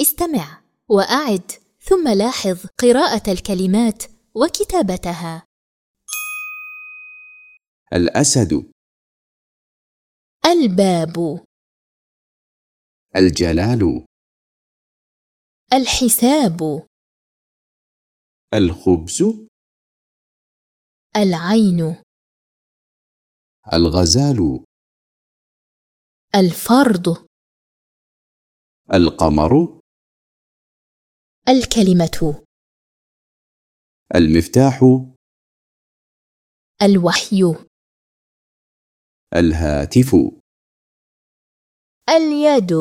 استمع وأعد ثم لاحظ قراءة الكلمات وكتابتها. الأسد. الباب. الجلال. الحساب. الخبز. العين. الغزال. الفرض القمر. الكلمة. المفتاح. الوحي. الهاتف. اليد.